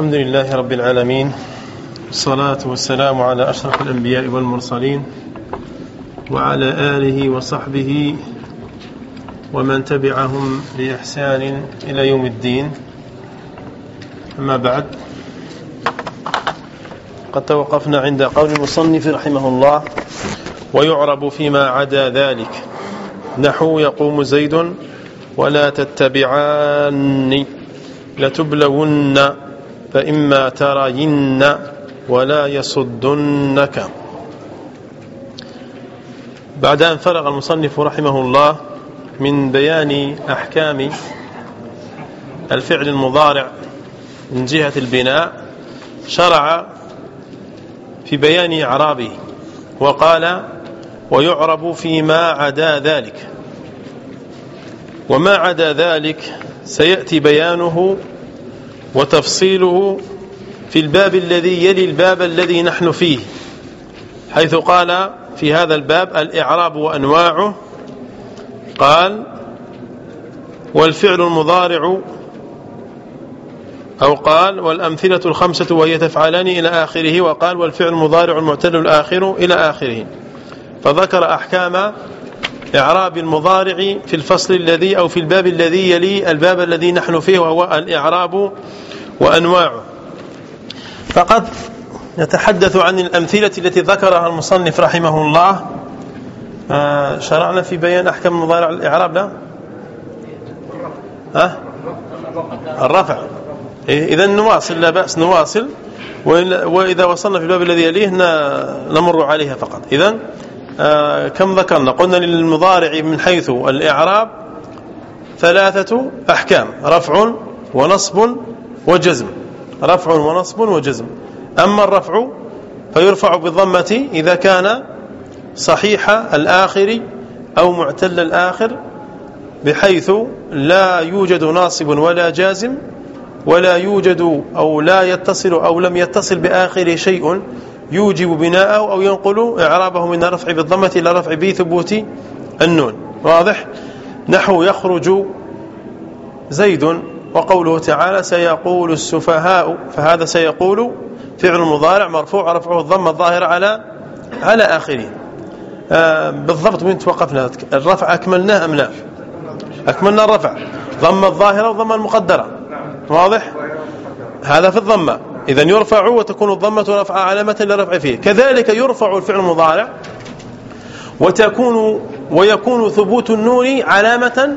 الحمد لله رب العالمين. الصلاة والسلام على أشرف الأنبياء والمرسلين وعلى آله وصحبه ومن تبعهم بإحسان إلى يوم الدين. أما بعد قد توقفنا عند قول المصنف رحمه الله ويعرب فيما عدا ذلك نحو يقوم زيد ولا تتبعاني لتبلون فإما ترين ولا يصدنك. بعد أن فرغ المصنف رحمه الله من بيان أحكام الفعل المضارع من جهة البناء شرع في بيان إعرابه وقال ويعرب فيما عدا ذلك. وما عدا ذلك سيأتي بيانه وتفصيله في الباب الذي يلي الباب الذي نحن فيه حيث قال في هذا الباب الإعراب وأنواعه قال والفعل المضارع. أو قال والأمثلة الخمسة وهي تفعلان إلى آخره وقال والفعل المضارع المعتل الآخر إلى آخره. فذكر أحكام إعراب المضارع في الفصل الذي أو في الباب الذي يلي الباب الذي نحن فيه وهو الإعراب وأنواعه. فقد نتحدث عن الأمثلة التي ذكرها المصنف رحمه الله. آه، شرعنا في بيان أحكام المضارع الإعراب لا؟ ها؟ الرفع. إيه، إذا نواصل لا بأس نواصل. وإذا وصلنا في الباب الذي يليه نمر عليها فقط. إذا كم ذكرنا؟ قلنا للمضارع من حيث الإعراب ثلاثة أحكام رفع ونصب وجزم. رفع ونصب وجزم. أما الرفع فيرفع بالضمة إذا كان صحيح الآخر أو معتل الآخر بحيث لا يوجد ناصب ولا جازم ولا يوجد أو لا يتصل أو لم يتصل بآخر شيء يوجب بناءه أو ينقل إعرابه من الرفع بالضمة إلى رفع بثبوت النون. واضح؟ نحو يخرج زيد وقوله تعالى سيقول السفهاء فهذا سيقول فعل مضارع مرفوع رفعه الضمة الظاهرة على على آخره. آه بالضبط وين توقفنا. الرفع أكملناه أم لا؟ أكملنا الرفع. ضم الظاهرة وضم المقدرة. واضح؟ هذا في الضمة. إذا يرفع وتكون الضمة رفع علامة لرفع فيه. كذلك يرفع الفعل المضارع وتكون ويكون ثبوت النون علامة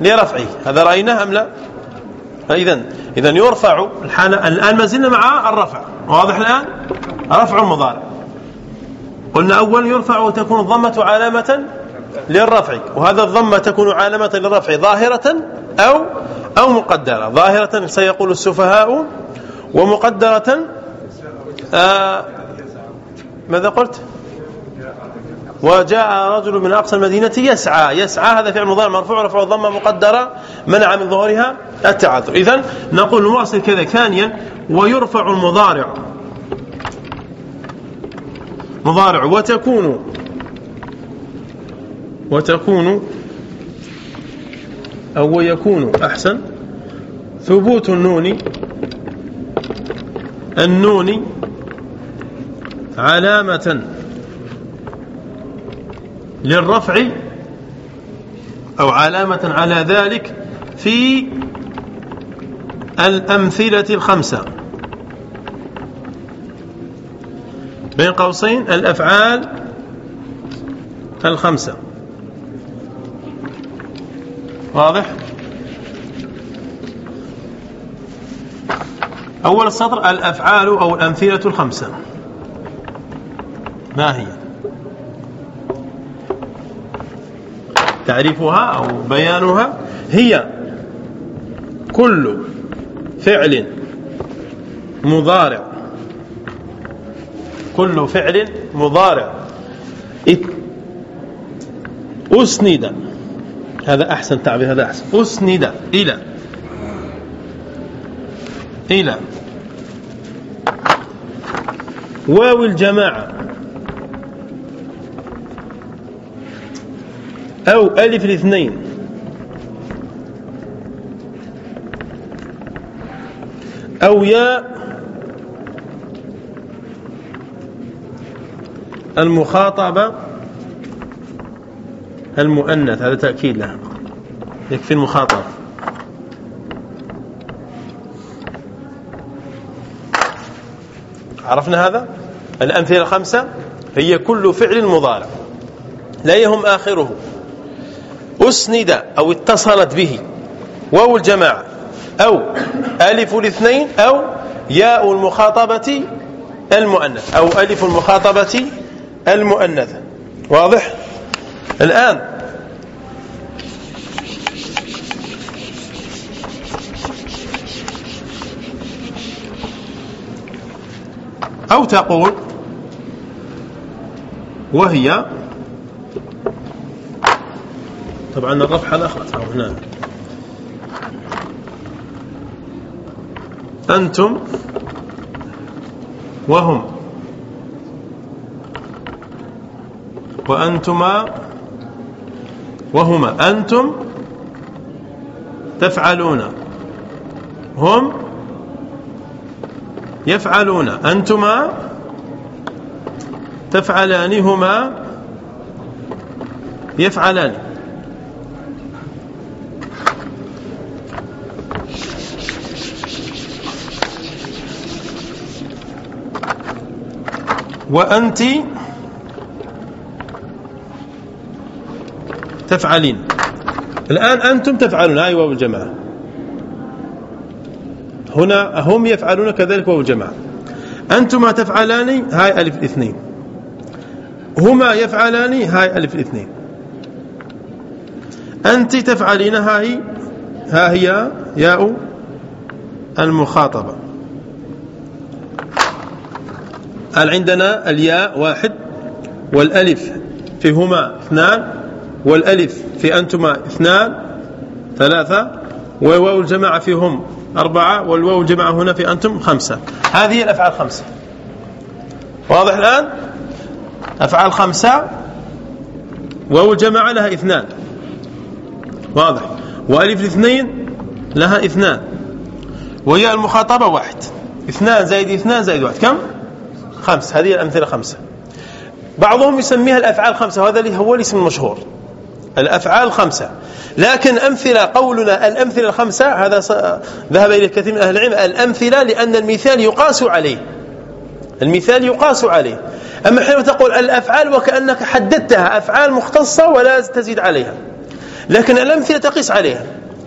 لرفعه. هذا رأيناه أم لا؟ فإذا إذا يرفع الآن ما زلنا مع الرفع. واضح الآن؟ رفع المضارع. قلنا أولا يرفع وتكون الضمة علامة للرفع. وهذا الضمة تكون علامة للرفع ظاهرة أو أو مقدرة. ظاهرة سيقول السفهاء ومقدرة آه ماذا قلت؟ وجاء رجل من أقصى المدينة يسعى يسعى هذا فعل مضارع مرفوع رفع الضمة مقدرة منع من ظهورها التعذر. إذا نقول نواصل كذا ثانيا ويرفع المضارع. مضارع وتكون وتكون أو يكون أحسن ثبوت النون النون علامة للرفع أو علامة على ذلك في الأمثلة الخمسة. بين قوسين الأفعال الخمسة. واضح؟ أول السطر الأفعال أو الأمثلة الخمسة. ما هي؟ تعريفها أو بيانها هي كل فعل مضارع. كل فعل مضارع. أسند. هذا أحسن تعبير هذا أحسن. أسند إلى. إلى نعم. واو الجماعة. أو ألف الاثنين. أو ياء المخاطبة المؤنث هذا تأكيد لها. يكفي المخاطبة. عرفنا هذا؟ الأمثلة الخمسة هي كل فعل مضارع. لا يهم آخره؟ أسند أو اتصلت به. واو الجماعة. أو ألف الاثنين أو ياء المخاطبة المؤنث. أو ألف المخاطبة المؤنثة. واضح؟ الآن أو تقول وهي طبعا الرفع هذا هنا. أنتم وهم. وأنتما وهما. أنتم تفعلون. هم يفعلون. أنتما تفعلان هما يفعلان. وأنت تفعلين. الآن أنتم تفعلون. واو الجماعة هنا هم يفعلون كذلك واو الجماعة. أنتما تفعلان؟ هاي ألف الاثنين هما يفعلان؟ هاي ألف الاثنين أنت تفعلين؟ هاي ها هي ياء المخاطبة. قال عندنا الياء واحد والألف فيهما اثنان والألف في أنتما اثنان ثلاثة وواو الجماعة فيهم أربعة والواو الجماعة هنا في أنتم خمسة. هذه الأفعال خمسة. واضح الآن؟ أفعال خمسة واو الجماعة لها اثنان. واضح. وألف الاثنين لها اثنان. وهي المخاطبة واحد. اثنان زائد اثنان زائد واحد. كم؟ خمس هذه الأمثلة خمسة. بعضهم يسميها الأفعال خمسة. وهذا هو الاسم المشهور. الأفعال خمسة. لكن أمثلة قولنا الأمثلة الخمسة هذا ذهب إلى كثير من أهل العلم الأمثلة لأن المثال يقاس عليه. المثال يقاس عليه. أما حينما تقول الأفعال وكأنك حددتها أفعال مختصة ولا تزيد عليها. لكن الأمثلة تقيس عليها.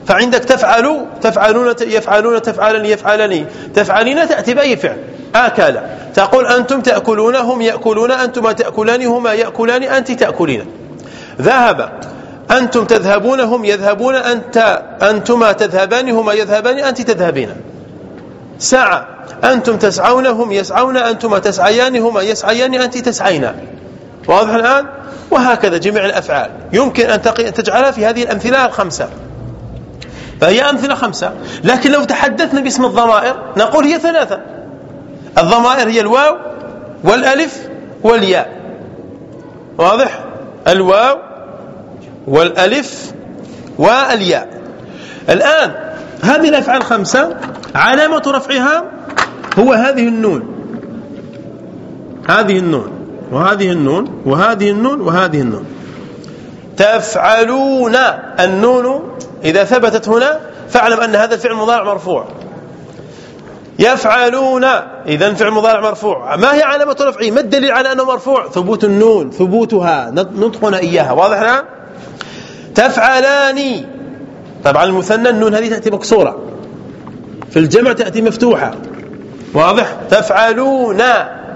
فعندك تفعل تفعلون يفعلون تفعلن يفعلني. تفعلين تأتي بأي فعل. آكل تقول أنتم تأكلون هم يأكلون أنتما تأكلان هما يأكلان أنت تأكلين. ذهب. أنتم تذهبون هم يذهبون أنت أنتما تذهبان هما يذهبان أنت تذهبين. سعى أنتم تسعون هم يسعون أنتما تسعيان هما يسعيان أنت تسعين. واضح الآن؟ وهكذا جميع الأفعال. يمكن أن تجعلها في هذه الأمثلة الخمسة. فهي أمثلة خمسة. لكن لو تحدثنا باسم الضمائر نقول هي ثلاثة. الضمائر هي الواو والألف والياء. واضح؟ الواو والألف والياء. الآن هذه الأفعال الخمسة علامة رفعها هو هذه النون. هذه النون وهذه النون وهذه النون وهذه النون. تفعلون النون إذا ثبتت هنا فاعلم أن هذا الفعل مضارع مرفوع. يفعلون إذا فعل مضارع مرفوع. ما هي علامة رفعه؟ ما الدليل على أنه مرفوع؟ ثبوت النون ثبوتها. نطقنا إياها واضح الآن؟ تفعلان طبعا المثنى النون هذه تأتي مكسورة. في الجمع تأتي مفتوحة. واضح؟ تفعلون.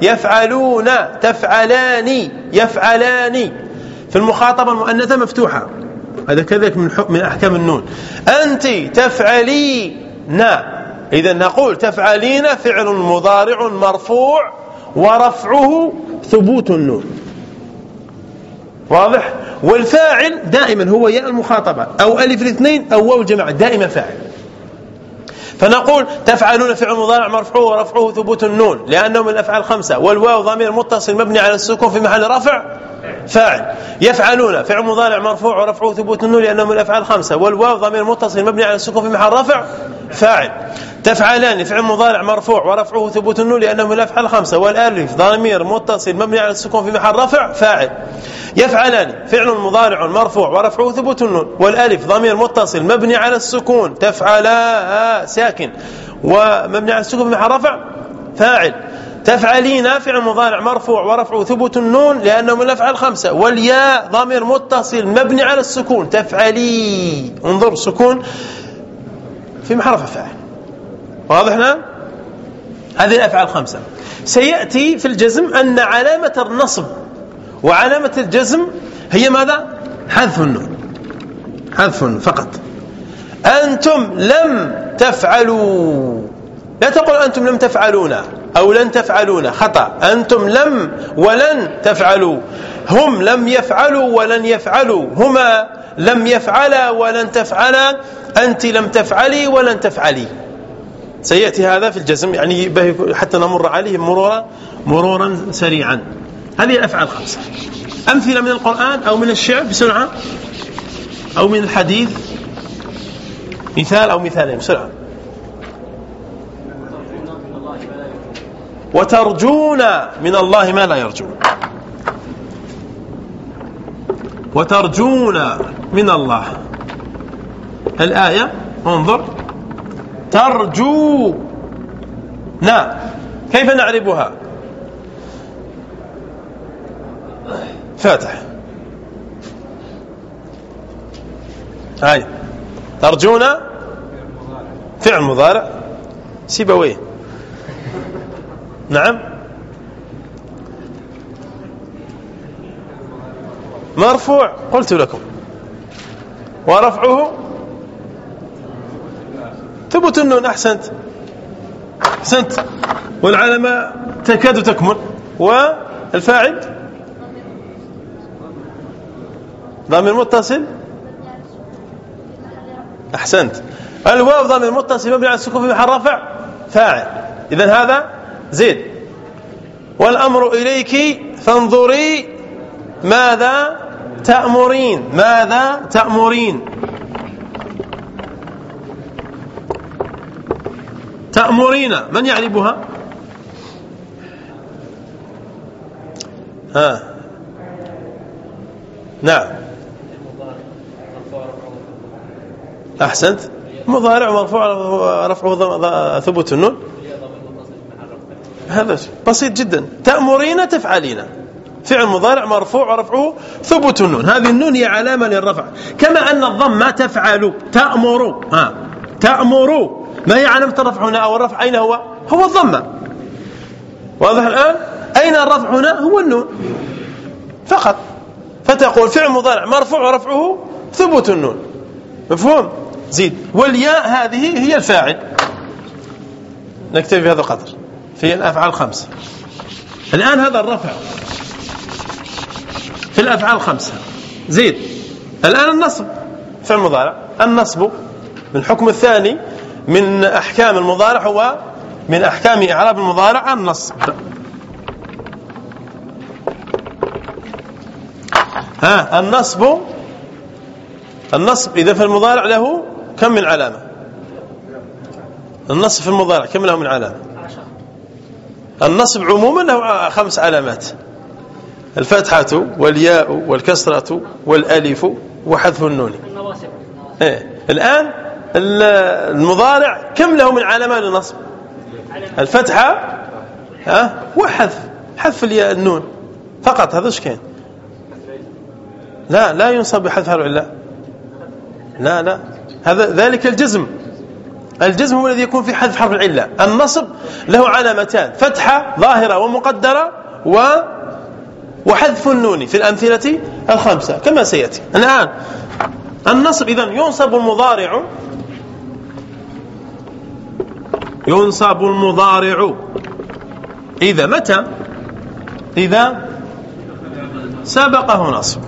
يفعلون. تفعلان يفعلان في المخاطبة المؤنثة مفتوحة. هذا كذلك من من أحكام النون. أنت تفعلين. إذا نقول تفعلين فعل مضارع مرفوع ورفعه ثبوت النون. واضح؟ والفاعل دائما هو ياء المخاطبة أو ألف الاثنين أو واو الجماعة دائما فاعل. فنقول تفعلون فعل مضارع مرفوع ورفعه ثبوت النون لأنه من الأفعال الخمسة والواو ضمير متصل مبني على السكون في محل رفع. فاعل. يفعلون. فعل مضارع مرفوع ورفعه ثبوت النون لأنه من الأفعال الخمسة. والواو ضمير متصل مبني على السكون في محل رفع فاعل. تفعلان. فعل مضارع مرفوع ورفعه ثبوت النون لأنه من الأفعال الخمسة. والألف ضمير متصل مبني على السكون في محل رفع فاعل. يفعلان. فعل مضارع مرفوع ورفعه ثبوت النون. والألف ضمير متصل مبني على السكون. تفعلا. ساكن. ومبني على السكون في محل رفع فاعل. تفعلين فعل مضارع مرفوع ورفعه ثبوت النون لأنه من الأفعال الخمسة والياء ضمير متصل مبني على السكون. تفعلي. انظر سكون في محل رفع فاعل واضح الآن هذه الأفعال الخمسة سيأتي في الجزم أن علامة النصب وعلامة الجزم هي ماذا؟ حذف النون. حذف فقط. أنتم لم تفعلوا. لا تقول أنتم لم تفعلون أو لن تفعلون. خطأ. أنتم لم ولن تفعلوا. هم لم يفعلوا ولن يفعلوا. هما لم يفعلا ولن تفعلا. أنت لم تفعلي ولن تفعلي. سيأتي هذا في الجزم. يعني حتى نمر عليه مرورا مرورا سريعا. هذه الأفعال الخمسة أمثلة من القرآن أو من الشعر بسرعة؟ أو من الحديث؟ مثال أو مثالين بسرعة. وترجون من الله ما لا يرجون. وترجون من الله. الآية انظر. ترجو نعم كيف نعربها فاتح. هاي. ترجون. فعل مضارع. سيبويه نعم. مرفوع قلت لكم. ورفعه؟ ثبت النون أحسنت. أحسنت. والعلامة تكاد تكمل والفاعل؟ ضمير متصل؟ أحسنت. الواو ضمير متصل مبني على السكون في محل رفع؟ فاعل. إذا هذا زيد والأمر إليك فانظري ماذا تأمرين. ماذا تأمرين. تأمرين. من يعربها؟ ها. نعم. أحسنت. مضارع مرفوع رفعه ثبوت النون. هذا بسيط جدا. تأمرين تفعلين. فعل مضارع مرفوع ورفعه ثبوت النون. هذه النون هي علامة للرفع. كما أن الضم ما تفعل تأمر. ها تأمر. ما هي علامة الرفع هنا؟ أو الرفع أين هو؟ هو الضمة واضح الآن؟ أين الرفع هنا؟ هو النون. فقط. فتقول فعل مضارع مرفوع ورفعه ثبوت النون. مفهوم؟ زيد والياء هذه هي الفاعل. نكتفي بهذا القدر. في الأفعال الخمسة الآن هذا الرفع. في الأفعال الخمسة زيد. الآن النصب. فعل مضارع النصب من الحكم الثاني من أحكام المضارع هو من أحكام إعراب المضارع النصب. ها النصب. النصب إذا في المضارع له كم من علامة؟ النصب في المضارع كم له من علامة؟ النصب عموما له خمس علامات. الفتحة والياء والكسرة والألف وحذف النون. إيه. الآن المضارع كم له من علامات النصب الفتحة ها وحذف حذف الياء النون. فقط هذا إيش كان لا لا ينصب بحذف حرف العله لا لا. هذا ذلك الجزم. الجزم هو الذي يكون في حذف حرف العلة. النصب له علامتان فتحة ظاهرة ومقدرة و وحذف النون في الأمثلة الخمسة كما سيأتي. الآن النصب اذا ينصب المضارع. ينصب المضارع. إذا متى؟ إذا سبقه نصب.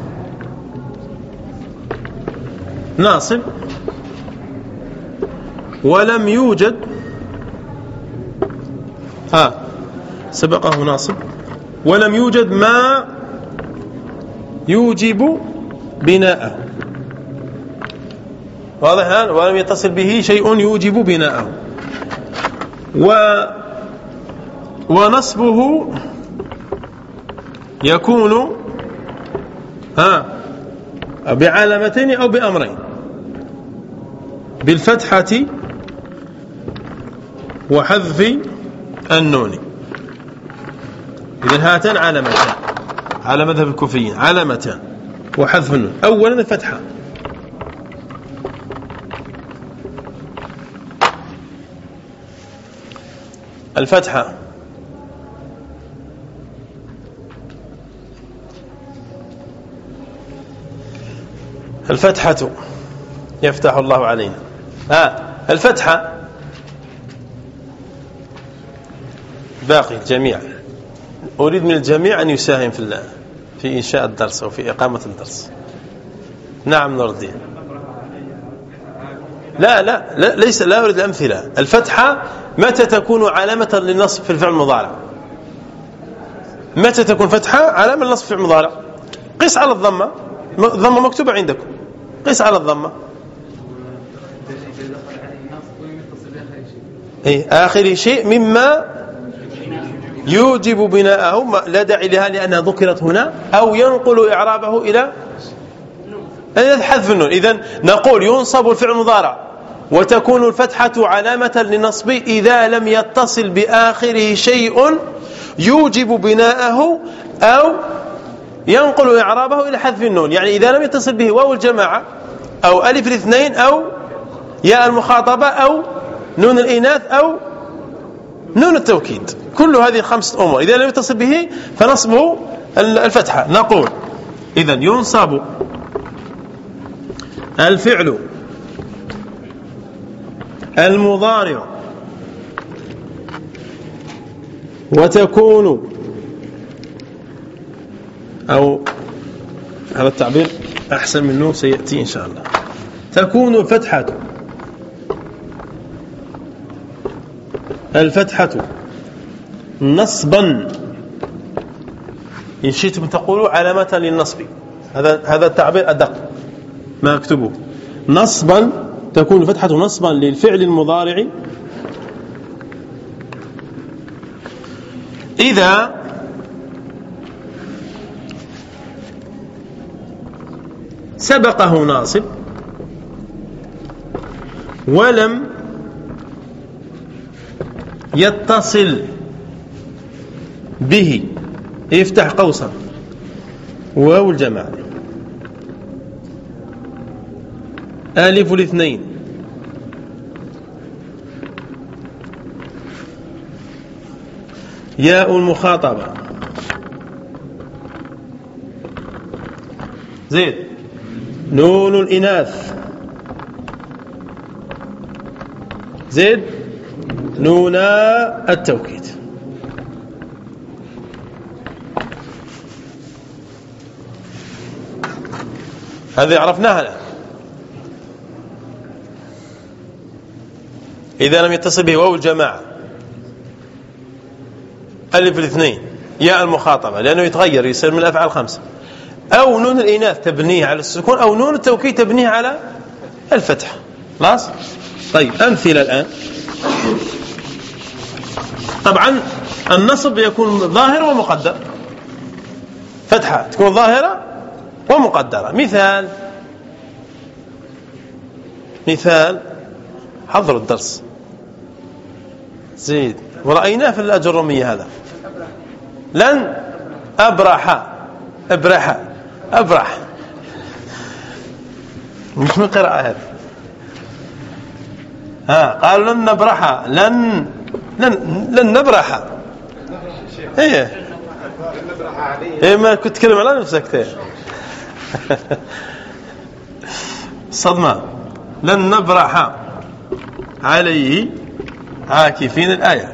ولم يوجد. ها سبقه ناصب. ولم يوجد ما يوجب بناءه. واضح الآن؟ ولم يتصل به شيء يوجب بناءه. و ونصبه يكون ها بعلامتين أو بأمرين. بالفتحة وحذف النون. إذن هاتان علامتان. على مذهب الكوفيين علامتان. وحذف النون. أولا الفتحة. الفتحة. الفتحة يفتح الله علينا. ها الفتحة. باقي الجميع. أريد من الجميع أن يساهم في في إنشاء الدرس أو في إقامة الدرس. نعم الدين. لا لا, لا ليس لا أريد الأمثلة. الفتحة متى تكون علامة للنصب في الفعل المضارع؟ متى تكون فتحة؟ علامة للنصب في المضارع. قس على الضمة. الضمة مكتوبة عندكم. قس على الضمة. إيه آخر شيء مما يوجب بناءه لا داعي لها لأنها ذكرت هنا أو ينقل إعرابه إلى حذف النون. إذن نقول ينصب الفعل المضارع وتكون الفتحة علامة للنصب إذا لم يتصل بآخره شيء يوجب بناءه أو ينقل إعرابه إلى حذف النون. يعني إذا لم يتصل به واو الجماعة أو ألف الاثنين أو ياء المخاطبة أو نون الإناث أو نون التوكيد. كل هذه خمسة أمور. إذا لم يتصل به فنصبه الفتحة. نقول إذا ينصب الفعل المضارع وتكون أو هذا التعبير أحسن منه سيأتي إن شاء الله. تكون الفتحة الفتحة. نصبا. إن شئتم تقولوا علامة للنصب. هذا هذا التعبير أدق ما أكتبه. نصبا تكون الفتحة نصبا للفعل المضارع. إذا سبقه ناصب ولم يتصل به. يفتح قوسا. واو الجماعة. ألف الاثنين. ياء المخاطبة. زيد نون الإناث. زيد نونا التوكيد. هذه عرفناها إذا لم يتصل به واو الجماعة. ألف الاثنين. ياء المخاطبة لأنه يتغير يصير من الأفعال الخمسة أو نون الإناث تبنيه على السكون أو نون التوكيد تبنيه على الفتح. خلاص؟ طيب أمثلة الآن. طبعا النصب يكون ظاهر ومقدر فتحة تكون ظاهرة ومقدرة. مثال. مثال. حضر الدرس. زيد. ورأيناه في الأجرمية هذا. لن أبرح. أبرح. أبرح. مش من قراءة هذه. ها قال لن نبرح. لن لن لن نبرح. إيه. إيه ما كنت تكلم على نفسك. تيه صدمة. لن نبرح عليه عاكفين الآية.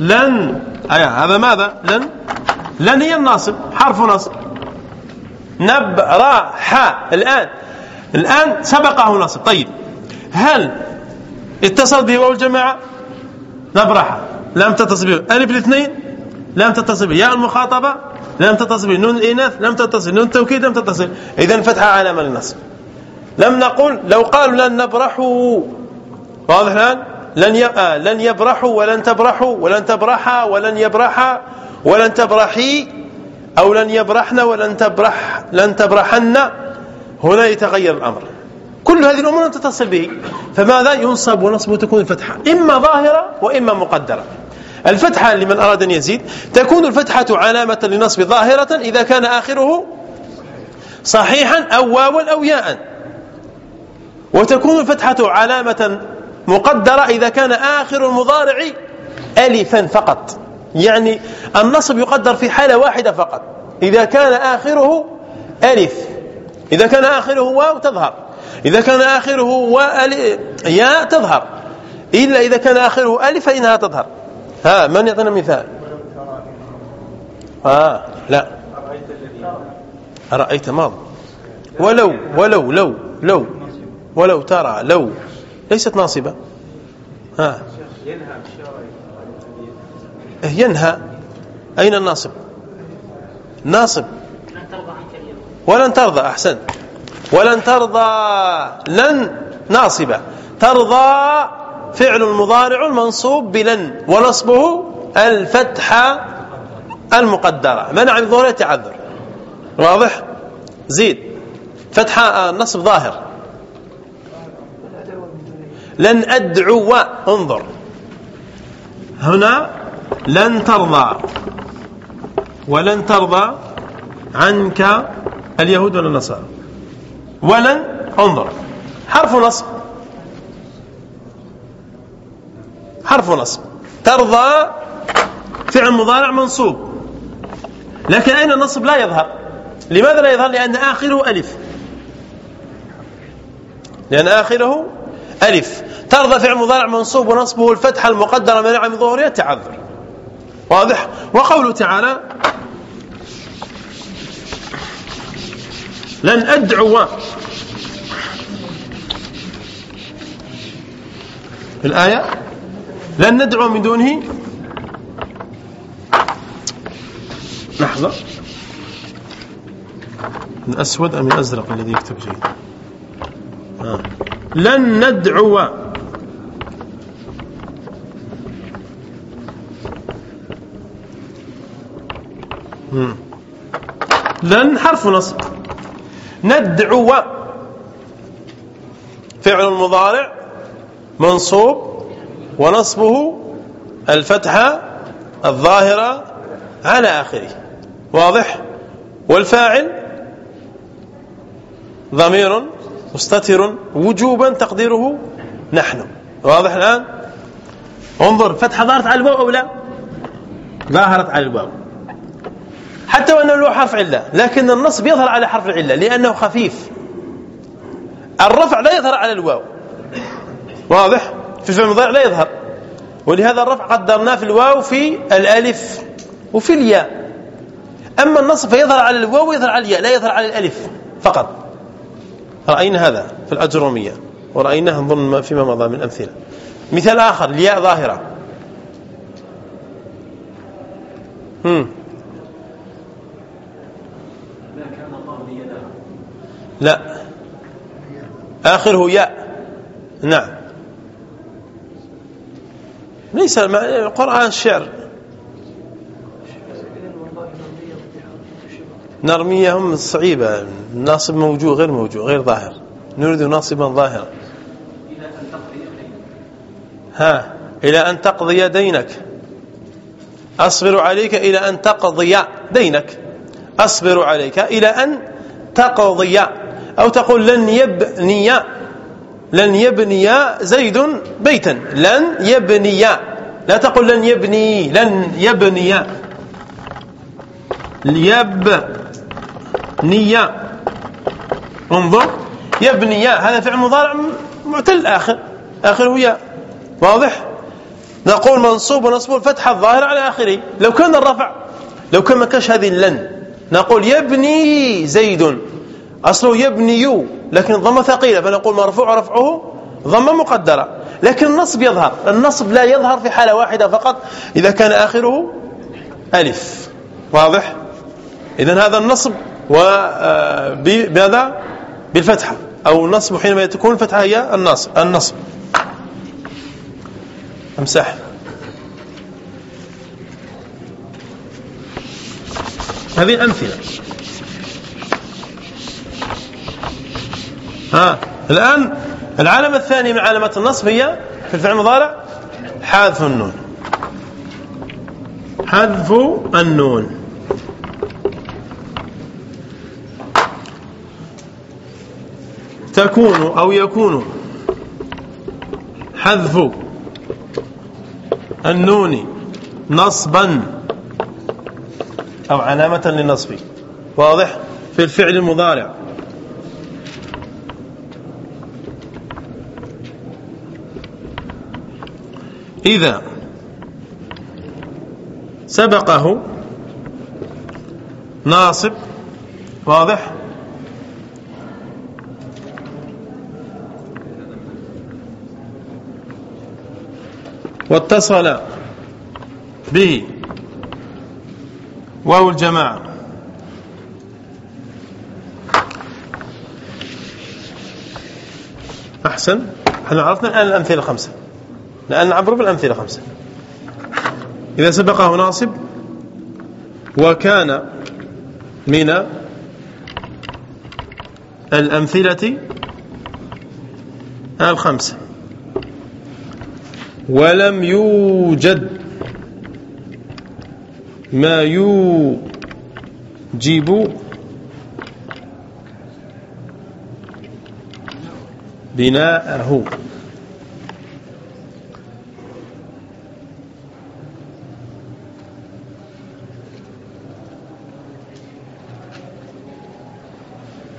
لن آية هذا ماذا؟ لن لن هي الناصب حرف نصب نبرح الآن. الآن سبقه نصب طيب هل اتصل به واو الجماعة نبرحة لم تتصل به. ألف الاثنين؟ لم تتصل به. ياء المخاطبة لم تتصل به. نون الإناث لم تتصل. نون التوكيد لم تتصل. إذا فتحة علامة للنصب لم نقل لو قالوا لن نبرحوا. واضح الآن؟ لن آه لن يبرحوا ولن تبرحوا ولن تبرحا ولن يبرحا ولن تبرحي أو لن يبرحن ولن تبرح لن تبرحن. هنا يتغير الأمر. كل هذه الأمور تتصل به. فماذا؟ ينصب ونصب وتكون الفتحة إما ظاهرة وإما مقدرة. الفتحة لمن أراد أن يزيد تكون الفتحة علامة لنصب ظاهرة إذا كان آخره صحيحا أو واوا أو ياء. وتكون الفتحة علامة مقدرة إذا كان آخر المضارع ألفا فقط. يعني النصب يقدر في حالة واحدة فقط. إذا كان آخره ألف. إذا كان آخره واو تظهر. إذا كان آخره ياء تظهر. إلا إذا كان آخره ألف فإنها تظهر. ها من يعطينا مثال؟ آه لا. أرأيت ماض؟ ولو ولو لو لو ولو ترى لو. ليست ناصبة. ها. ينهى. أين الناصب؟ ناصب. ولن ترضى أحسن. ولن ترضى لن ناصبة ترضى فعل المضارع المنصوب بلن ونصبه الفتحة المقدرة. منع من ظهور التعذر. واضح؟ زيد. فتحة النصب ظاهر. لن أدعو انظر. هنا لن ترضى. ولن ترضى عنك اليهود ولا النصارى ولن انظر. حرف نصب. حرف نصب ترضى فعل مضارع منصوب. لكن أين النصب لا يظهر؟ لماذا لا يظهر؟ لأن آخره ألف. لأن آخره ألف. ترضى فعل مضارع منصوب ونصبه الفتحة المقدرة منع من ظهورها التعذر واضح؟ وقوله تعالى لن أدعو الآية لن ندعو من دونه. لحظة. من أسود أم الأزرق الذي يكتب جيد آه. لن ندعو. لن حرف نصب. ندعو. فعل مضارع منصوب. ونصبه الفتحة الظاهرة على آخره. واضح؟ والفاعل ضمير مستتر وجوبا تقديره نحن. واضح الآن؟ انظر فتحة ظهرت على الواو أو لا؟ ظاهرت على الواو. حتى وأنه له حرف علة لكن النصب يظهر على حرف العلة لأنه خفيف. الرفع لا يظهر على الواو. واضح؟ في الفعل المضارع لا يظهر. ولهذا الرفع قدرناه في الواو في الألف وفي الياء. أما النصب فيظهر على الواو ويظهر على الياء لا يظهر على الألف فقط. رأينا هذا في الأجرومية ورأيناه نظن فيما مضى من أمثلة. مثال آخر الياء ظاهرة. هم. لا. آخره ياء. نعم. ليس القرآن شعر. نرمية هم صعيبة. ناصب موجود غير موجود غير ظاهر. نريد ناصبا ظاهرا. ها إلى أن تقضي دينك. أصبر عليك إلى أن تقضي دينك. أصبر عليك إلى أن تقضي. أو تقول لن يبني لن يبني زيد بيتا. لن يبني. لا تقول لن يبني لن يبني. يبني انظر. يبني. هذا فعل مضارع معتل. آخر آخره ياء واضح؟ نقول منصوب ونصب الفتحة الظاهرة على آخره. لو كان الرفع لو كان ما كانش هذه لن نقول يبني زيد. أصله يبني. لكن الضمة ثقيلة فنقول مرفوع رفعه ضمة مقدرة. لكن النصب يظهر النصب لا يظهر في حالة واحدة فقط. إذا كان آخره ألف. واضح؟ إذا هذا النصب آه، بالفتحة. أو النصب حينما تكون الفتحة هي النصب النصب. أمسح. هذه الأمثلة ها الآن العلامة الثانية من علامات النصب هي في الفعل المضارع حذف النون. حذف النون. تكون أو يكون حذف النون نصبا أو علامة للنصب واضح؟ في الفعل المضارع. إذا سبقه ناصب واضح؟ واتصل به واو الجماعة. أحسن. إحنا عرفنا الآن الأمثلة الخمسة الآن نعبر بالأمثلة خمسة. إذا سبقه ناصب وكان من الأمثلة الخمسة. ولم يوجد ما يوجب بناءه.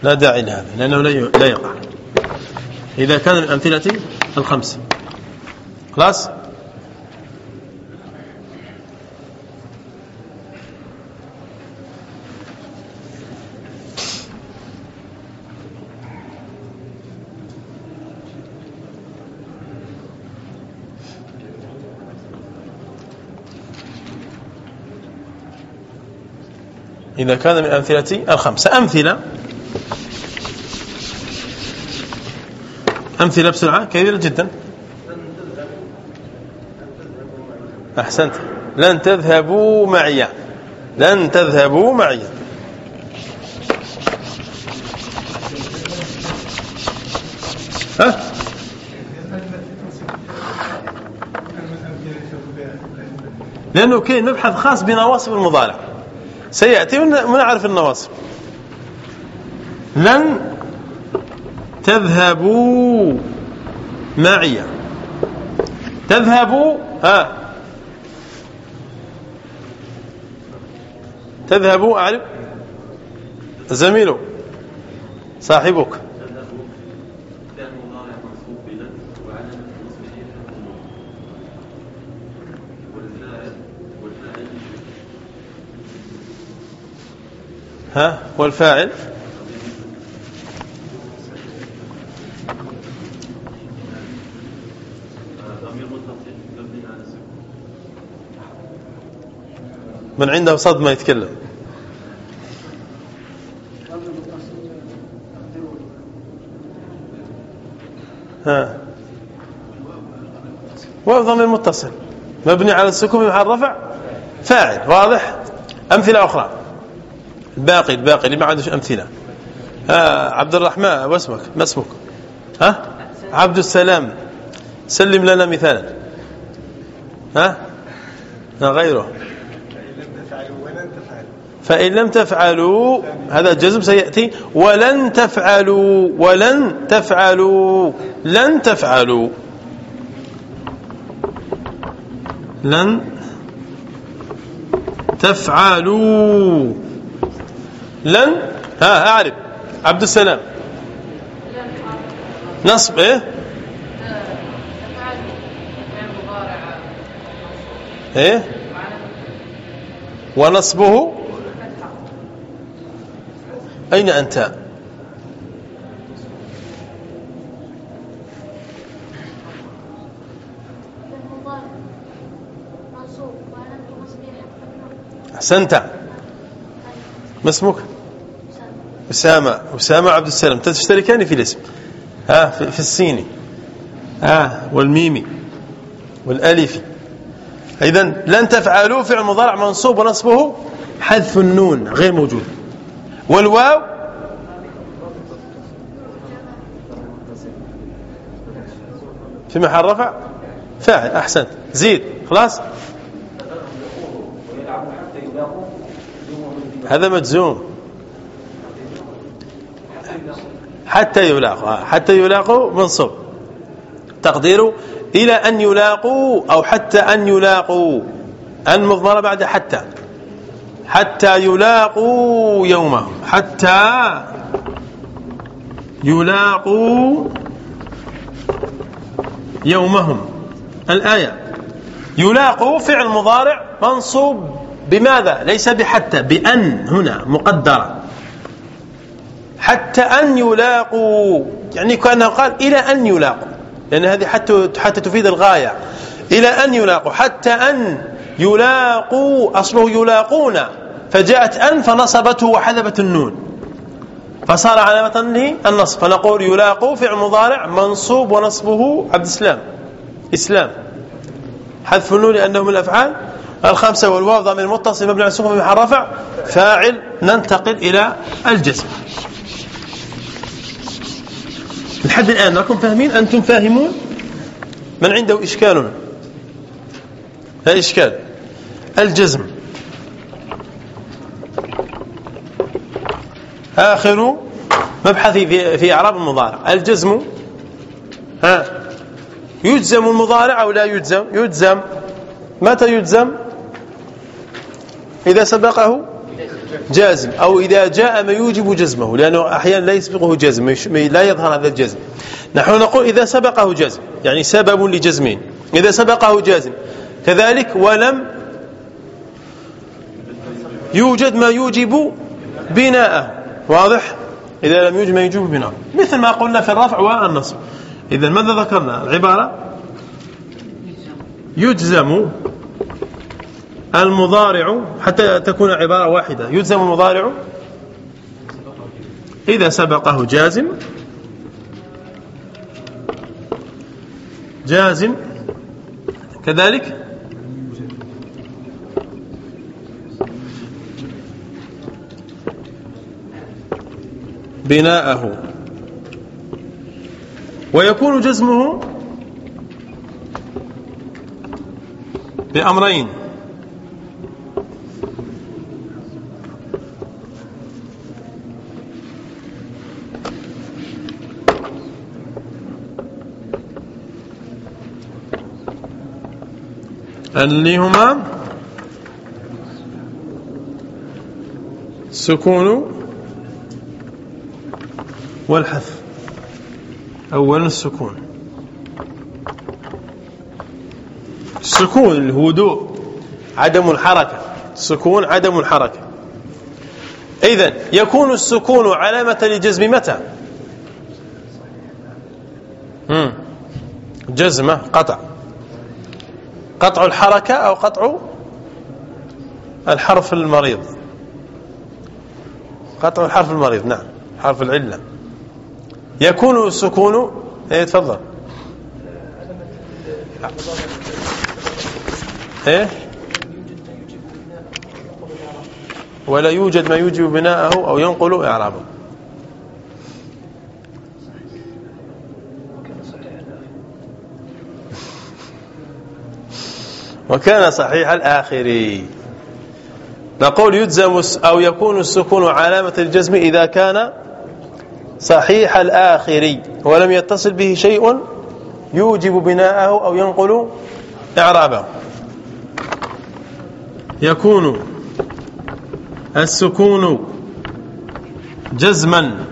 لا داعي لهذا لأنه لا يقع. إذا كان من الأمثلة الخمسة خلاص؟ إذا كان من أمثلة الخمسة أمثلة أمثلة بسرعة؟ كبيرة جدا. أحسنت. لن تذهبوا معي. لن تذهبوا معي. ها؟ لأنه كاين مبحث خاص بنواصب المضارع. سيأتي ونعرف النواصب. لن تذهبوا معي. تذهبوا ها تذهب أعرف. زميله صاحبك. ها والفاعل؟ من عنده صدمة يتكلم. ها. واو ضمير متصل. مبني على السكون على الرفع فاعل واضح؟ أمثلة أخرى. الباقي الباقي اللي ما عندوش أمثلة. ها عبد الرحمن واسمك؟ ما اسمك؟ ها؟ عبد السلام. سلم لنا مثالا. ها؟ غيره. فإن لم تفعلوا هذا الجزم سيأتي ولن تفعلوا ولن تفعلوا لن تفعلوا. لن تفعلوا. لن ها أعرف. عبد السلام. نصب إيه؟ إيه؟ ونصبه؟ أين أنت؟ أحسنت. ما اسمك؟ أسامة. أسامة عبد السلام. تشتركان في الاسم. ها في الصيني ها والميمي والألفي إذا لن تفعلوا فعل مضارع منصوب ونصبه حذف النون غير موجود. والواو في محل رفع فاعل أحسنت. زيد خلاص؟ هذا مجزوم. حتى يلاقوا حتى يلاقوا منصوب. تقديره إلى أن يلاقوا أو حتى أن يلاقوا. أن مضمرة بعد حتى. حتى يلاقوا يومهم. حتى يلاقوا يومهم. الآية. يلاقوا فعل مضارع منصوب بماذا؟ ليس بحتى بأن هنا مقدرة. حتى أن يلاقوا. يعني كأنه قال إلى أن يلاقوا. لأن هذه حتى حتى تفيد الغاية. إلى أن يلاقوا. حتى أن يلاقوا. أصله يلاقون. فجاءت أن فنصبته وحذفت النون. فصار علامة النصب. فنقول يلاقوا فعل مضارع منصوب ونصبه عبد السلام. إسلام. حذف النون لأنه من الأفعال الخمسة والواو ضمير متصل مبني على السكون في محل رفع. فاعل ننتقل إلى الجسم لحد الآن راكم فاهمين؟ أنتم فاهمون؟ من عنده إشكال لا إشكال. الجزم. آخر مبحثي في في إعراب المضارع. الجزم ها يجزم المضارع أو لا يجزم؟ يجزم. متى يجزم؟ إذا سبقه جازم. أو إذا جاء ما يوجب جزمه لأنه أحيانا لا يسبقه جزم لا يظهر هذا الجزم. نحن نقول إذا سبقه جزم يعني سبب لجزمين. إذا سبقه جازم كذلك ولم يوجد ما يوجب بناءه. واضح؟ إذا لم يوجد ما يوجب بناءه مثل ما قلنا في الرفع والنصب. إذا ماذا ذكرنا؟ العبارة يجزم المضارع حتى تكون عبارة واحدة. يجزم المضارع إذا سبقه جازم. جازم. كذلك بناءه. ويكون جزمه بأمرين. اللي هما سكون والحذف أولا السكون. السكون الهدوء عدم الحركة. السكون عدم الحركة. إذن يكون السكون علامة لجزم متى؟ جزمة قطع. قطع الحركة أو قطع الحرف المريض. قطع الحرف المريض نعم. حرف العلة. يكون السكون إيه تفضل. إيه؟ ولا يوجد ما يوجب بناءه أو ينقل إعرابه. وكان صحيح الآخر. نقول يجزم أو يكون السكون علامة الجزم إذا كان صحيح الآخر ولم يتصل به شيء يوجب بناءه أو ينقل إعرابه. يكون السكون جزما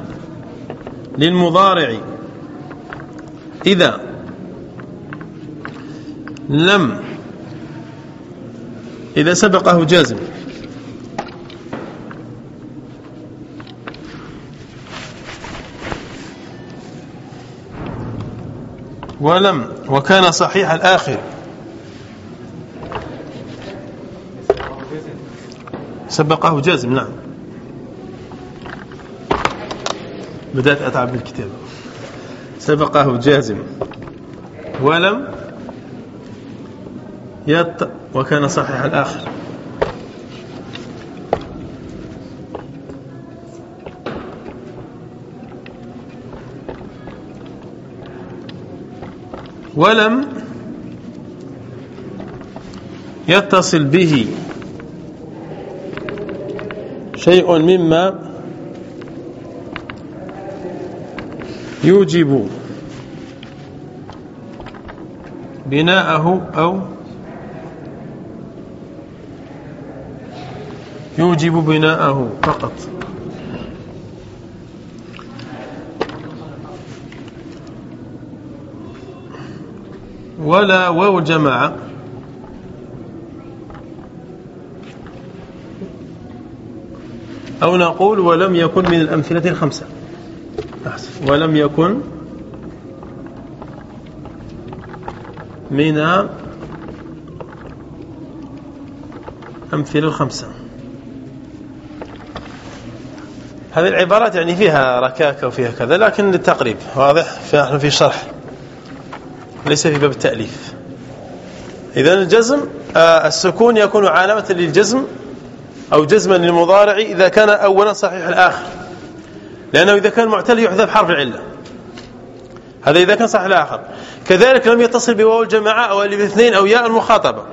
للمضارع. إذا لم إذا سبقه جازم ولم وكان صحيح الآخر. سبقه جازم نعم. بدأت أتعب بالكتاب سبقه جازم ولم يط وكان صحيح الآخر. ولم يتصل به شيء مما يوجب بناءه أو يوجب بناءه فقط. ولا واو الجماعة أو نقول ولم يكن من الأمثلة الخمسة. ولم يكن من أمثلة الخمسة. هذه العبارات يعني فيها ركاكة وفيها كذا لكن للتقريب واضح نحن في شرح ليس في باب التأليف. إذا الجزم آه، السكون يكون علامة للجزم أو جزما للمضارع إذا كان أولا صحيح الآخر. لأنه إذا كان معتل يحذف حرف العلة. هذا إذا كان صحيح الآخر. كذلك لم يتصل بواو الجماعة أو ألف اثنين أو ياء المخاطبة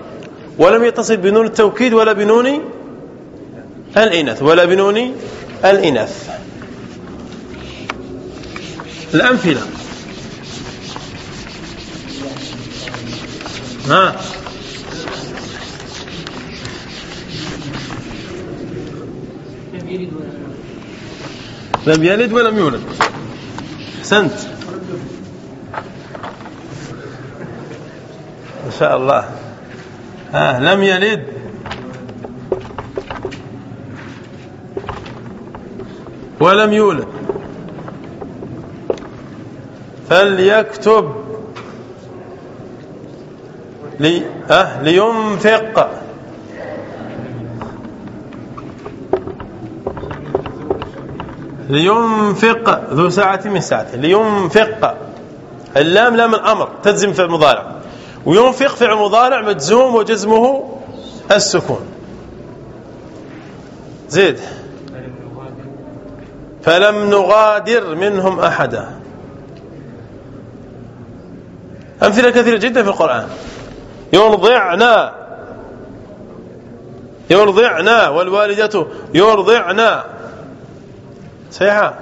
ولم يتصل بنون التوكيد ولا بنون الإناث. ولا بنون الإناث. الأمثلة. ها. لم يلد ولم يولد. أحسنت. ما شاء الله. ها لم يلد. ولم يولد. فليكتب. لي أه لينفق. لينفق. ذو ساعة من ساعته. لينفق. اللام لام الأمر. تجزم في المضارع. وينفق فعل مضارع مجزوم وجزمه السكون. زيد. فلم نغادر منهم أحدا. أمثلة كثيرة جدا في القرآن. يرضعنا. يرضعنا. والوالدة يرضعنا. صحيحة؟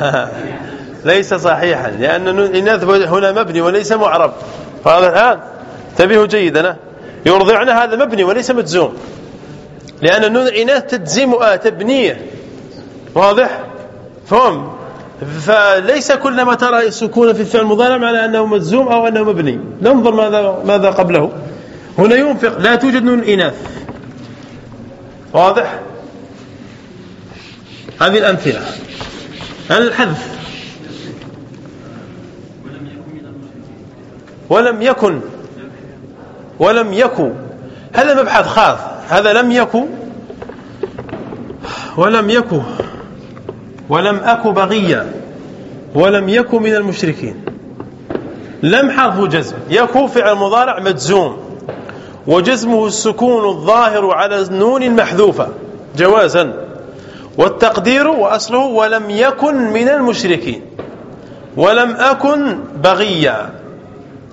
ليس صحيحا لأن الإناث هنا مبني وليس معرب. فهذا الآن انتبهوا جيدا. يرضعنا هذا مبني وليس مجزوم. لأن الإناث تجزم آه تبنيه. واضح؟ فهم؟ فليس كلما ترى سكون في الفعل المضارع معنى أنه مجزوم أو أنه مبني. ننظر ماذا ماذا قبله. هنا ينفق لا توجد نون إناث. واضح؟ هذه الأمثلة. الحذف. ولم يكن. ولم يكن هذا مبحث خاص. هذا لم يكن ولم يكن ولم أك بغيا ولم يكن من المشركين. لم حرف جزم. يكو فعل مضارع مجزوم. وجزمه السكون الظاهر على النون المحذوفة جوازا. والتقدير وأصله ولم يكن من المشركين. ولم أكن بغيا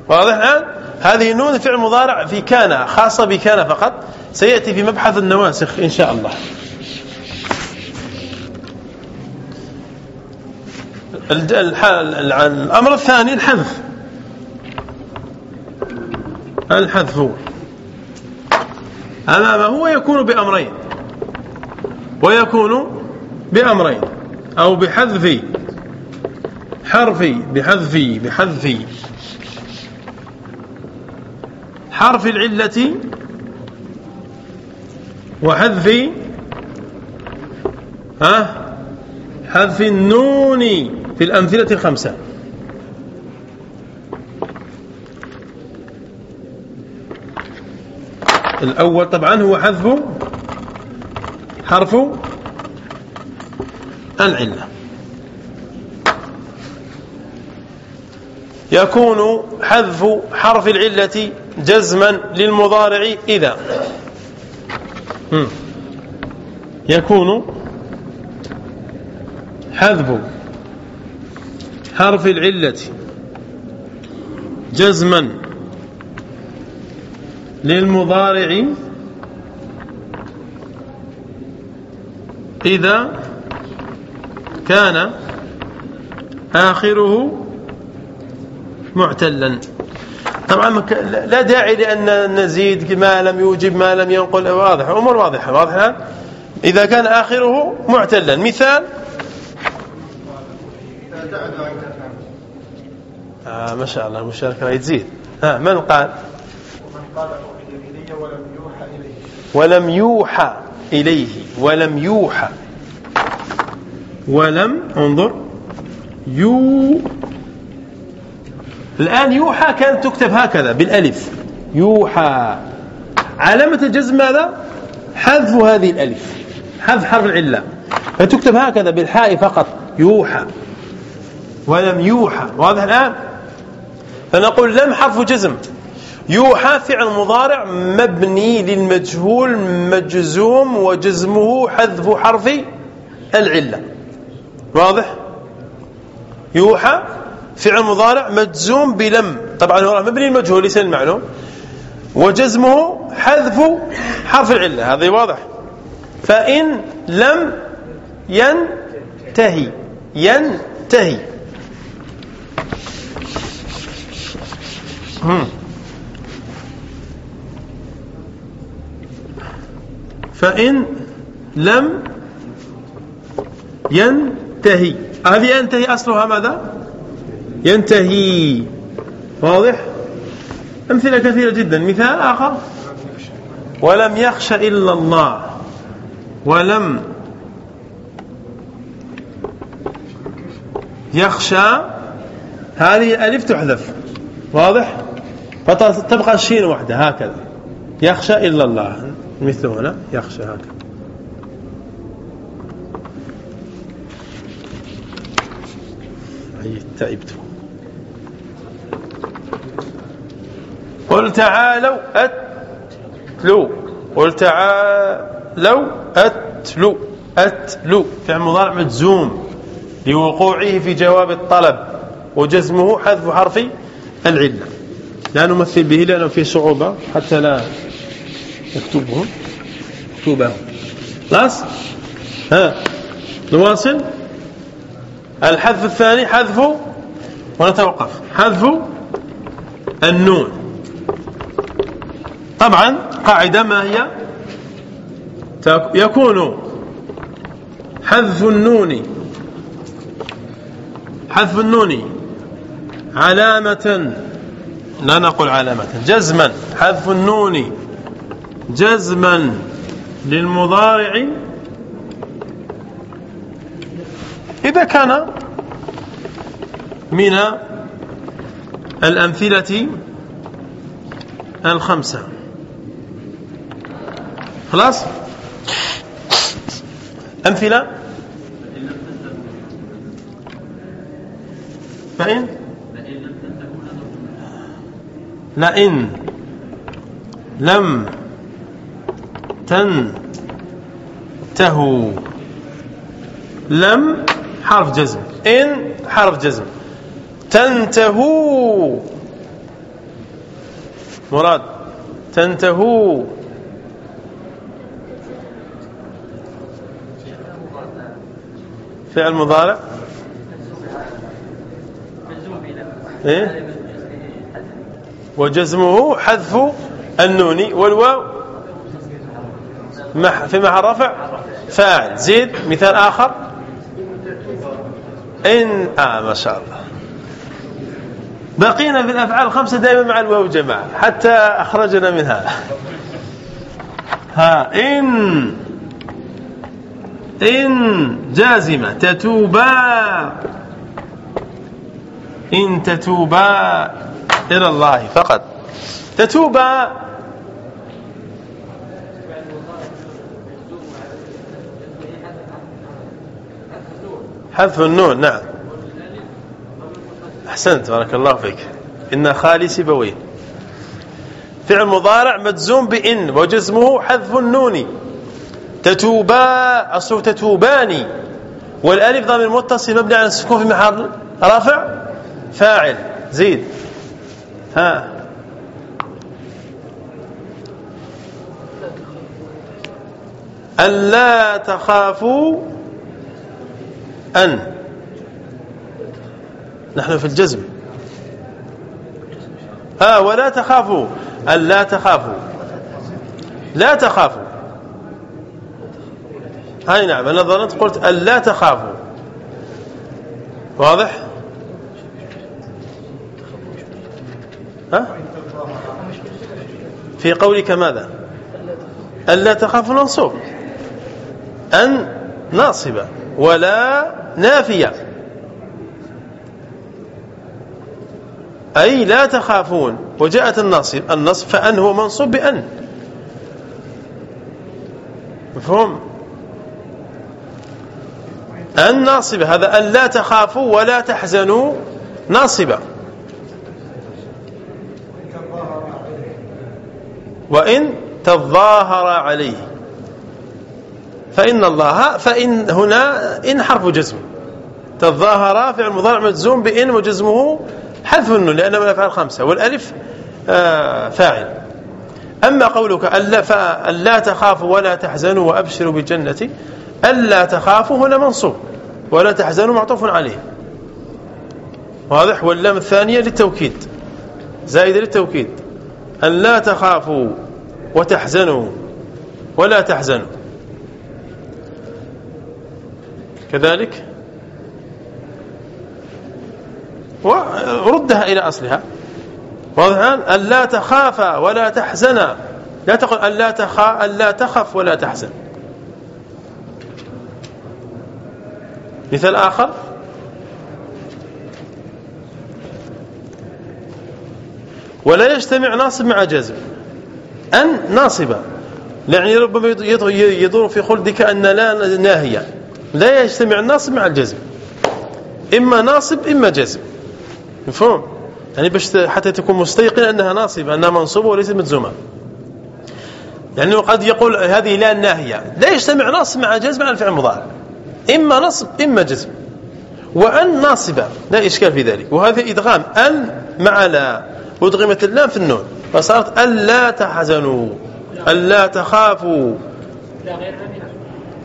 واضح الآن هذه نون فعل مضارع في كان خاصة بكان فقط. سيأتي في مبحث النواسخ إن شاء الله. الأمر الثاني الحذف. الحذف هو. يكون بأمرين. ويكون بأمرين. أو بحذف حرف بحذف بحذف. حرف العلة وحذف ها؟ حذف النون. في الأمثلة الخمسة الأول طبعا هو حذف حرف العلة. يكون حذف حرف العلة جزما للمضارع إذا. يكون حذف حرف العلة. جزما. للمضارع. إذا كان آخره معتلا. طبعا لا داعي لأن نزيد ما لم يوجب ما لم ينقل. واضح. أمور واضحة. واضحة. إذا كان آخره معتلا. مثال. آه ما شاء الله المشاركة راهي تزيد. ها من قال؟ من قال إلي ولم يوحى إليه ولم يوحى إليه ولم يوحى. ولم انظر. يو الآن يوحى كانت تكتب هكذا بالألف. يوحى. علامة الجزم ماذا؟ حذف هذه الألف. حذف حرف العلة. فتكتب هكذا بالحاء فقط. يوحى. ولم يوحى. واضح الآن؟ فنقول لم حرف جزم. يوحى فعل مضارع مبني للمجهول مجزوم وجزمه حذف حرف العلة. واضح؟ يوحى فعل مضارع مجزوم بلم. طبعا هو مبني المجهول ليس المعلوم وجزمه حذف حرف العلة. هذا واضح. فإن لم ينتهي. ينتهي. فإن لم ينتهي. هذه ينتهي أصلها ماذا؟ ينتهي. واضح؟ أمثلة كثيرة جدا. مثال آخر. ولم يخش إلا الله. ولم يخشى هذه ألف تحذف. واضح؟ فتبقى الشين وحدة هكذا. يخشى إلا الله. مثل هنا يخشى هكذا. تعبت. قل تعالوا أتلو. قل تعالوا أتلو. أتلو. فعل مضارع مجزوم لوقوعه في جواب الطلب وجزمه حذف حرف العلة. لا نمثل به لأنه فيه صعوبة حتى لا نكتبه نكتبه خلاص؟ ها نواصل. الحذف الثاني حذف ونتوقف. حذف النون. طبعا قاعدة ما هي؟ يكون حذف النون. حذف النون علامة لا نقول علامة. جزما. حذف النون. جزما. للمضارع. إذا كان من الأمثلة الخمسة. خلاص؟ أمثلة؟ فإن لئن لم تنتهوا لم حرف جزم. إن حرف جزم. تنتهوا مراد. تنتهوا فعل مضارع. إيه؟ وجزمه حذف النون والواو في محل رفع فاعل. زيد مثال آخر. إن آه ما شاء الله. بقينا في الأفعال الخمسة دائما مع الواو جماعة. حتى أخرجنا منها. ها إن. إن جازمة تتوبا. إن تتوبا. إلى الله فقط. تتوبا حذف النون نعم. أحسنت بارك الله فيك. إن خالي سبويه فعل مضارع مجزوم بإن وجزمه حذف النون. تتوبا أصله تتوبان والألف ضمير متصل مبني على السكون في محل رفع فاعل زيد. ها. ألا تخافوا أن. نحن في الجزم. ها ولا تخافوا. ألا تخافوا. لا تخافوا. هاي نعم أنا ظننت قلت ألا تخافوا. واضح؟ ها؟ في قولك ماذا؟ ألا تخافوا منصوب. أن ناصبة ولا نافية أي لا تخافون. وجاءت النصب النصب فأن هو منصوب بأن. مفهوم؟ أن ناصبة هذا أن لا تخافوا ولا تحزنوا ناصبة وإن تظاهر عليه. فإن الله فإن هنا إن حرف جزم. تظاهر فعل مضارع مجزوم بإن وجزمه حذف النون لأنه من الأفعال الخمسة والألف آه، فاعل. أما قولك ألا, ألا تخافوا ولا تحزنوا وأبشروا بالجنة ألا تخافوا هنا منصوب ولا تحزنوا معطوف عليه. واضح؟ واللام الثانية للتوكيد. زائدة للتوكيد. ألا تخافوا وتحزنوا ولا تحزنوا. كذلك وردها إلى أصلها. واضح الآن؟ ألا تخاف ولا تحزن. لا تقل ألا, تخا ألا تخف ولا تحزن. مثال آخر. ولا يجتمع ناصب مع جزم أن ناصبة. يعني ربما يدور في خلدك أن لا ناهية. لا يجتمع الناصب مع الجزم إما ناصب إما جزم مفهوم؟ يعني باش حتى تكون مستيقن أنها ناصبة أنها منصوبة وليست مجزومة يعني قد يقول هذه لا ناهية. لا يجتمع ناصب مع جزم على الفعل المضارع. إما نصب إما جزم وأن ناصبة. لا إشكال في ذلك. وهذا إدغام. أن مع لا. أدغمت اللام في النون. فصارت ألا تحزنوا ألا تخافوا.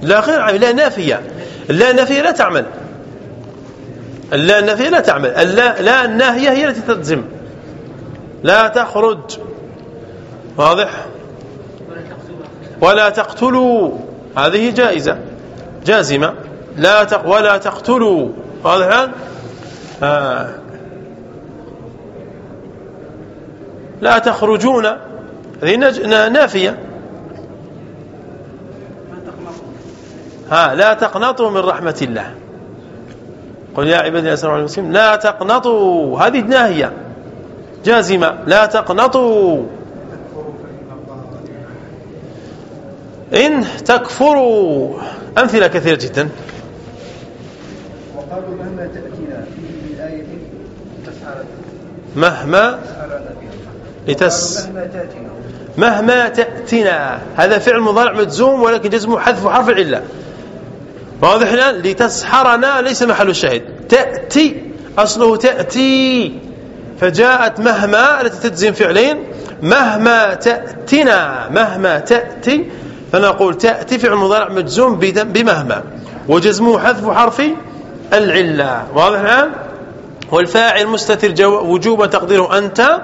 لا غير لا نافية. لا نافية لا تعمل. اللا النافية لا تعمل. اللا لا الناهية هي التي تلزم لا تخرج. واضح؟ ولا تقتلوا. هذه جائزة. جازمة. لا تق ولا تقتلوا. واضح آه. لا تخرجون. هذه نافية. ها لا تقنطوا من رحمة الله. قل يا عبادي على المسلمين لا تقنطوا. هذه ناهية. جازمة. لا تقنطوا. إن تكفروا. أمثلة كثيرة جدا. وقالوا مهما تأتينا فيه من آية مهما لتس. مهما تأتنا هذا فعل مضارع مجزوم ولكن جزمه حذف حرف العلة. واضح الآن؟ لتسحرنا ليس محل الشاهد. تأتي. أصله تأتي. فجاءت مهما التي تجزم فعلين. مهما تأتنا مهما تأتي. فنقول تأتي فعل مضارع مجزوم بمهما. وجزمه حذف حرف العلة. واضح الآن؟ والفاعل مستتر وجوبا تقديره أنت.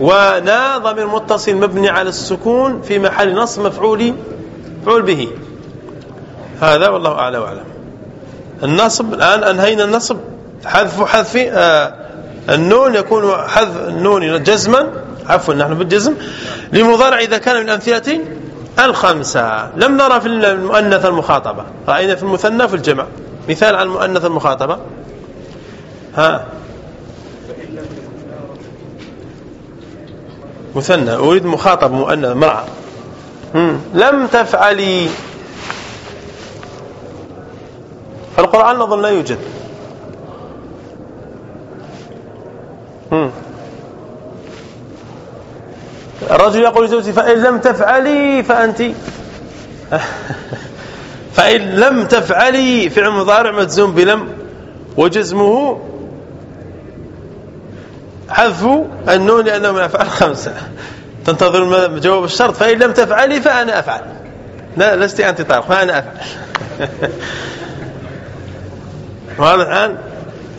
ونا ضمير متصل مبني على السكون في محل نصب مفعول مفعول به. هذا والله أعلى وأعلم. النصب الآن أنهينا النصب. حذف حذف آه النون يكون حذف النون جزما. عفوا نحن بالجزم. لمضارع إذا كان من أمثلة الخمسة. لم نرى في المؤنث المخاطبة. رأينا في المثنى في الجمع. مثال على المؤنث المخاطبة. ها. مثنى أريد مخاطب مؤنث امرأة. لم تفعلي. في القرآن نظن لا يوجد. الرجل يقول لزوجته فإن لم تفعلي فأنت. فإن لم تفعلي فعل مضارع مجزوم بلم وجزمه حذف النون لأنه من أفعال خمسة. تنتظر جواب الشرط. فإن لم تفعلي فأنا أفعل. لا لست أنت طارق فأنا أفعل. وهذا الآن؟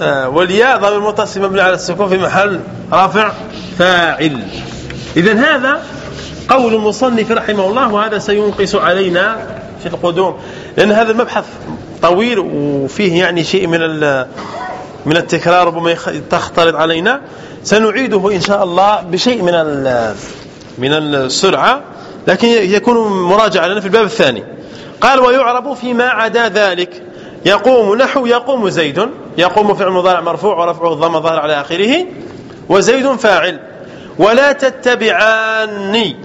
آه، والياء ضمير متصل مبني على السكون في محل رافع فاعل. إذا هذا قول المصنف رحمه الله وهذا سينقص علينا في القدوم. لأن هذا المبحث طويل وفيه يعني شيء من من التكرار ربما تختلط علينا. سنعيده إن شاء الله بشيء من من السرعة لكن يكون مراجعة لنا في الباب الثاني. قال ويعرب فيما عدا ذلك. يقوم نحو يقوم زيد يقوم فعل مضارع مرفوع ورفعه الضم ظاهر على آخره وزيد فاعل. ولا تتبعاني.